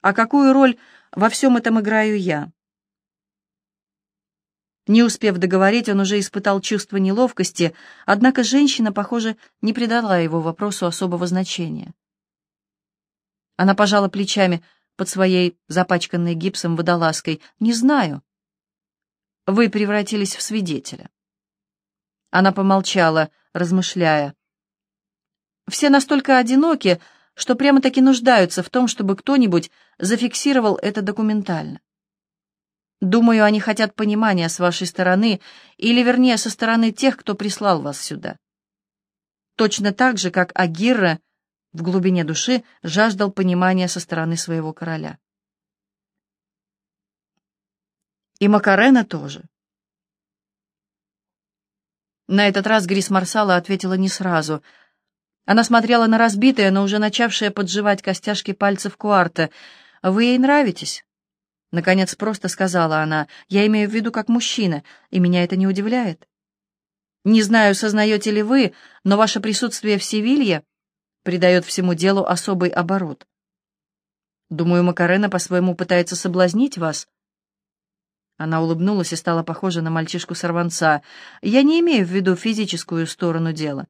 А какую роль во всем этом играю я? Не успев договорить, он уже испытал чувство неловкости, однако женщина, похоже, не придала его вопросу особого значения. Она пожала плечами под своей запачканной гипсом водолазкой. «Не знаю. Вы превратились в свидетеля». Она помолчала, размышляя. «Все настолько одиноки, что прямо-таки нуждаются в том, чтобы кто-нибудь зафиксировал это документально. Думаю, они хотят понимания с вашей стороны, или, вернее, со стороны тех, кто прислал вас сюда. Точно так же, как Агирра в глубине души жаждал понимания со стороны своего короля. И Макарена тоже. На этот раз Грис Марсала ответила не сразу. Она смотрела на разбитые, но уже начавшие подживать костяшки пальцев Куарта. «Вы ей нравитесь?» Наконец просто сказала она. «Я имею в виду как мужчина, и меня это не удивляет. Не знаю, сознаете ли вы, но ваше присутствие в Севилье придает всему делу особый оборот. Думаю, Макарена по-своему пытается соблазнить вас». Она улыбнулась и стала похожа на мальчишку-сорванца. «Я не имею в виду физическую сторону дела.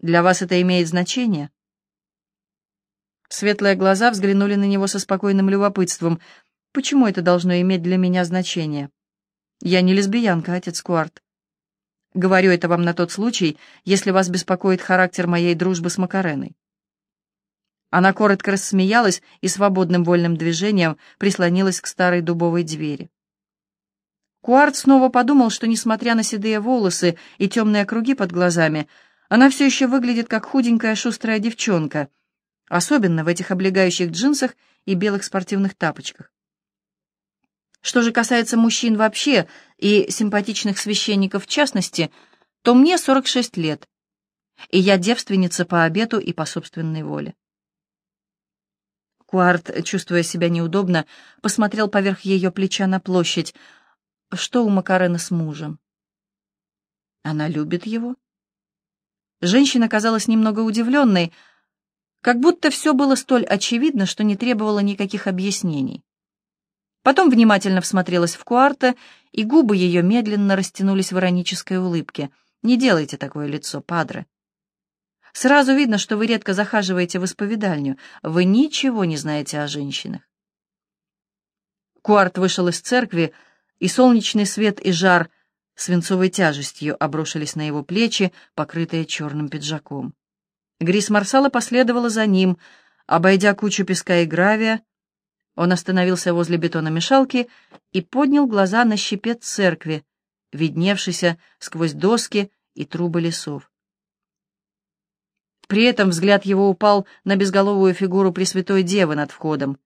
Для вас это имеет значение?» Светлые глаза взглянули на него со спокойным любопытством. «Почему это должно иметь для меня значение? Я не лесбиянка, отец Куарт. Говорю это вам на тот случай, если вас беспокоит характер моей дружбы с Макареной». Она коротко рассмеялась и свободным вольным движением прислонилась к старой дубовой двери. Куарт снова подумал, что, несмотря на седые волосы и темные круги под глазами, она все еще выглядит как худенькая шустрая девчонка — особенно в этих облегающих джинсах и белых спортивных тапочках. Что же касается мужчин вообще и симпатичных священников в частности, то мне 46 лет, и я девственница по обету и по собственной воле. Куарт, чувствуя себя неудобно, посмотрел поверх ее плеча на площадь. Что у Макарены с мужем? Она любит его? Женщина казалась немного удивленной, как будто все было столь очевидно, что не требовало никаких объяснений. Потом внимательно всмотрелась в Куарта, и губы ее медленно растянулись в иронической улыбке. «Не делайте такое лицо, падре. Сразу видно, что вы редко захаживаете в исповедальню. Вы ничего не знаете о женщинах». Куарт вышел из церкви, и солнечный свет и жар свинцовой тяжестью обрушились на его плечи, покрытые черным пиджаком. Грис Марсала последовала за ним. Обойдя кучу песка и гравия, он остановился возле бетономешалки и поднял глаза на щепет церкви, видневшийся сквозь доски и трубы лесов. При этом взгляд его упал на безголовую фигуру Пресвятой Девы над входом.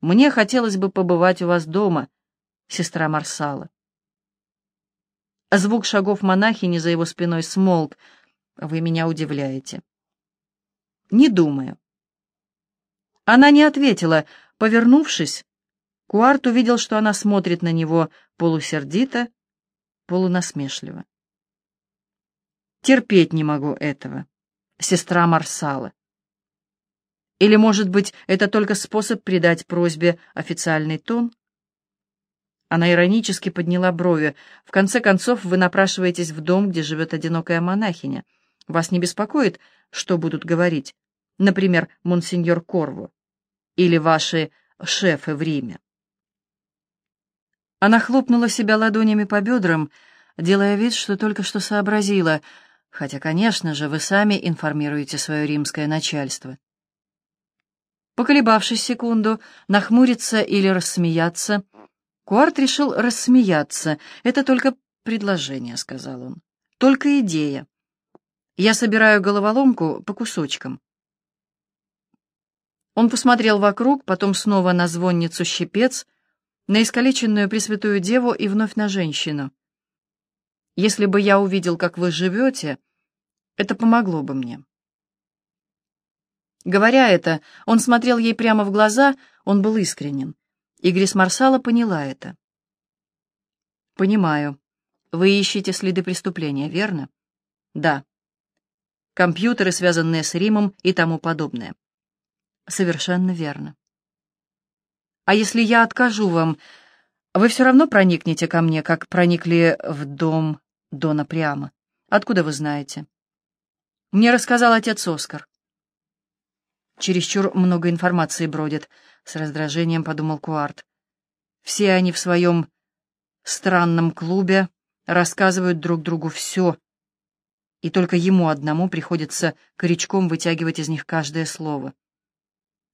«Мне хотелось бы побывать у вас дома, сестра Марсала». Звук шагов монахини за его спиной смолк. «Вы меня удивляете». Не думаю. Она не ответила. Повернувшись, Куарт увидел, что она смотрит на него полусердито, полунасмешливо. Терпеть не могу этого, сестра Марсала. Или, может быть, это только способ придать просьбе официальный тон? Она иронически подняла брови. В конце концов, вы напрашиваетесь в дом, где живет одинокая монахиня. Вас не беспокоит, что будут говорить? например, монсеньор Корво, или ваши шефы в Риме. Она хлопнула себя ладонями по бедрам, делая вид, что только что сообразила, хотя, конечно же, вы сами информируете свое римское начальство. Поколебавшись секунду, нахмуриться или рассмеяться, Куарт решил рассмеяться. «Это только предложение», — сказал он. «Только идея. Я собираю головоломку по кусочкам. Он посмотрел вокруг, потом снова на звонницу щепец, на искалеченную Пресвятую Деву и вновь на женщину. «Если бы я увидел, как вы живете, это помогло бы мне». Говоря это, он смотрел ей прямо в глаза, он был искренен. И Грис Марсала поняла это. «Понимаю. Вы ищете следы преступления, верно?» «Да. Компьютеры, связанные с Римом и тому подобное. Совершенно верно. А если я откажу вам, вы все равно проникнете ко мне, как проникли в дом Дона Прямо. Откуда вы знаете? Мне рассказал отец Оскар. Чересчур много информации бродит, с раздражением подумал Куарт. Все они в своем странном клубе рассказывают друг другу все, и только ему одному приходится корячком вытягивать из них каждое слово.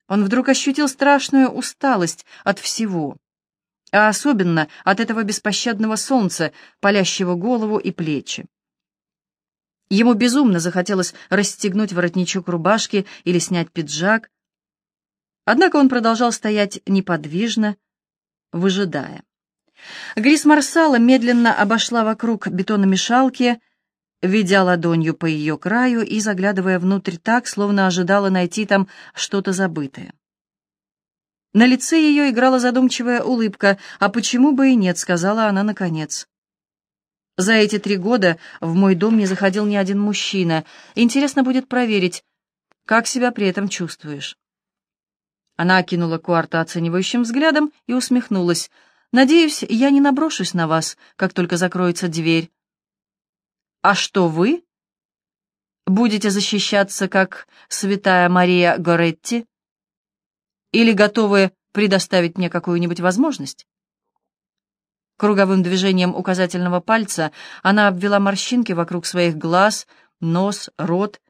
Он вдруг ощутил страшную усталость от всего, а особенно от этого беспощадного солнца, палящего голову и плечи. Ему безумно захотелось расстегнуть воротничок рубашки или снять пиджак, однако он продолжал стоять неподвижно, выжидая. Грис Марсала медленно обошла вокруг бетономешалки, ведя ладонью по ее краю и заглядывая внутрь так, словно ожидала найти там что-то забытое. На лице ее играла задумчивая улыбка, а почему бы и нет, сказала она наконец. За эти три года в мой дом не заходил ни один мужчина. Интересно будет проверить, как себя при этом чувствуешь. Она окинула Куарта оценивающим взглядом и усмехнулась. «Надеюсь, я не наброшусь на вас, как только закроется дверь. А что вы? Будете защищаться, как святая Мария Горетти? Или готовы предоставить мне какую-нибудь возможность? Круговым движением указательного пальца она обвела морщинки вокруг своих глаз, нос, рот,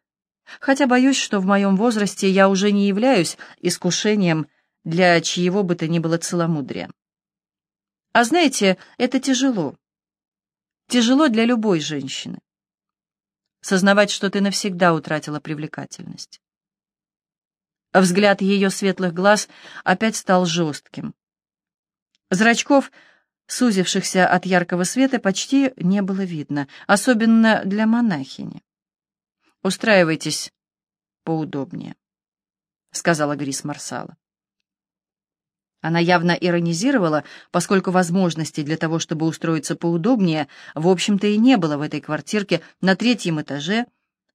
хотя боюсь, что в моем возрасте я уже не являюсь искушением для чьего бы то ни было целомудрия. А знаете, это тяжело. Тяжело для любой женщины. Сознавать, что ты навсегда утратила привлекательность. Взгляд ее светлых глаз опять стал жестким. Зрачков, сузившихся от яркого света, почти не было видно, особенно для монахини. «Устраивайтесь поудобнее», — сказала Грис Марсала. Она явно иронизировала, поскольку возможностей для того, чтобы устроиться поудобнее, в общем-то и не было в этой квартирке на третьем этаже,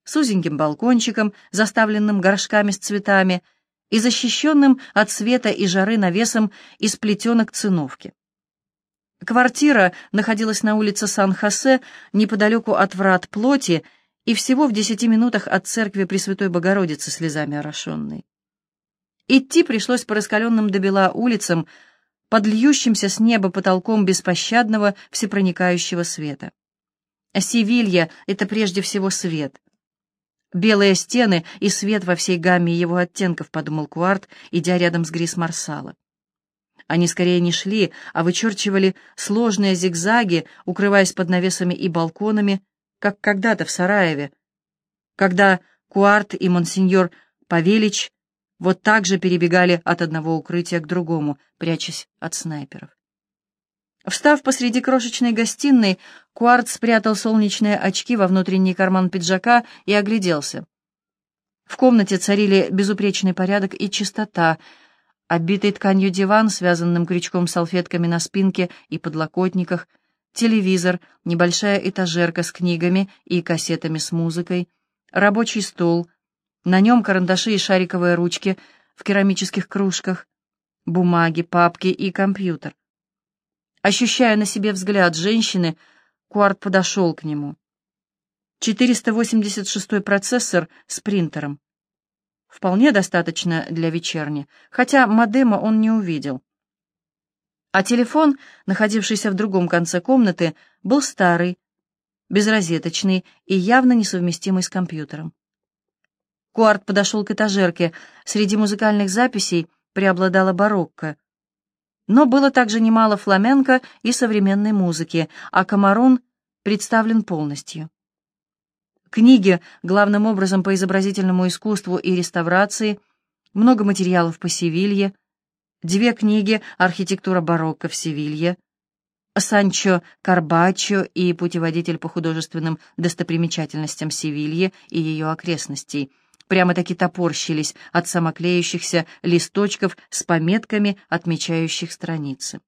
с узеньким балкончиком, заставленным горшками с цветами и защищенным от света и жары навесом из плетенок циновки. Квартира находилась на улице Сан-Хосе, неподалеку от врат плоти и всего в десяти минутах от церкви Пресвятой Богородицы слезами орошенной. Идти пришлось по раскаленным до бела улицам, под льющимся с неба потолком беспощадного всепроникающего света. Севилья — это прежде всего свет. Белые стены и свет во всей гамме его оттенков, подумал Куарт, идя рядом с Грис Марсала. Они скорее не шли, а вычерчивали сложные зигзаги, укрываясь под навесами и балконами, как когда-то в Сараеве, когда Куарт и монсеньор Павелич вот так же перебегали от одного укрытия к другому, прячась от снайперов. Встав посреди крошечной гостиной, Куарт спрятал солнечные очки во внутренний карман пиджака и огляделся. В комнате царили безупречный порядок и чистота. Оббитый тканью диван, связанным крючком салфетками на спинке и подлокотниках, телевизор, небольшая этажерка с книгами и кассетами с музыкой, рабочий стол, на нем карандаши и шариковые ручки в керамических кружках, бумаги, папки и компьютер. Ощущая на себе взгляд женщины, Куарт подошел к нему. 486-й процессор с принтером. Вполне достаточно для вечерни, хотя модема он не увидел. А телефон, находившийся в другом конце комнаты, был старый, безрозеточный и явно несовместимый с компьютером. Куарт подошел к этажерке. Среди музыкальных записей преобладала барокко. Но было также немало фламенко и современной музыки, а Камарон представлен полностью. Книги, главным образом по изобразительному искусству и реставрации, много материалов по Севилье, две книги «Архитектура барокко в Севилье», Санчо Карбаччо и «Путеводитель по художественным достопримечательностям Севильи и ее окрестностей», прямо-таки топорщились от самоклеющихся листочков с пометками, отмечающих страницы.